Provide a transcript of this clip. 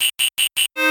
you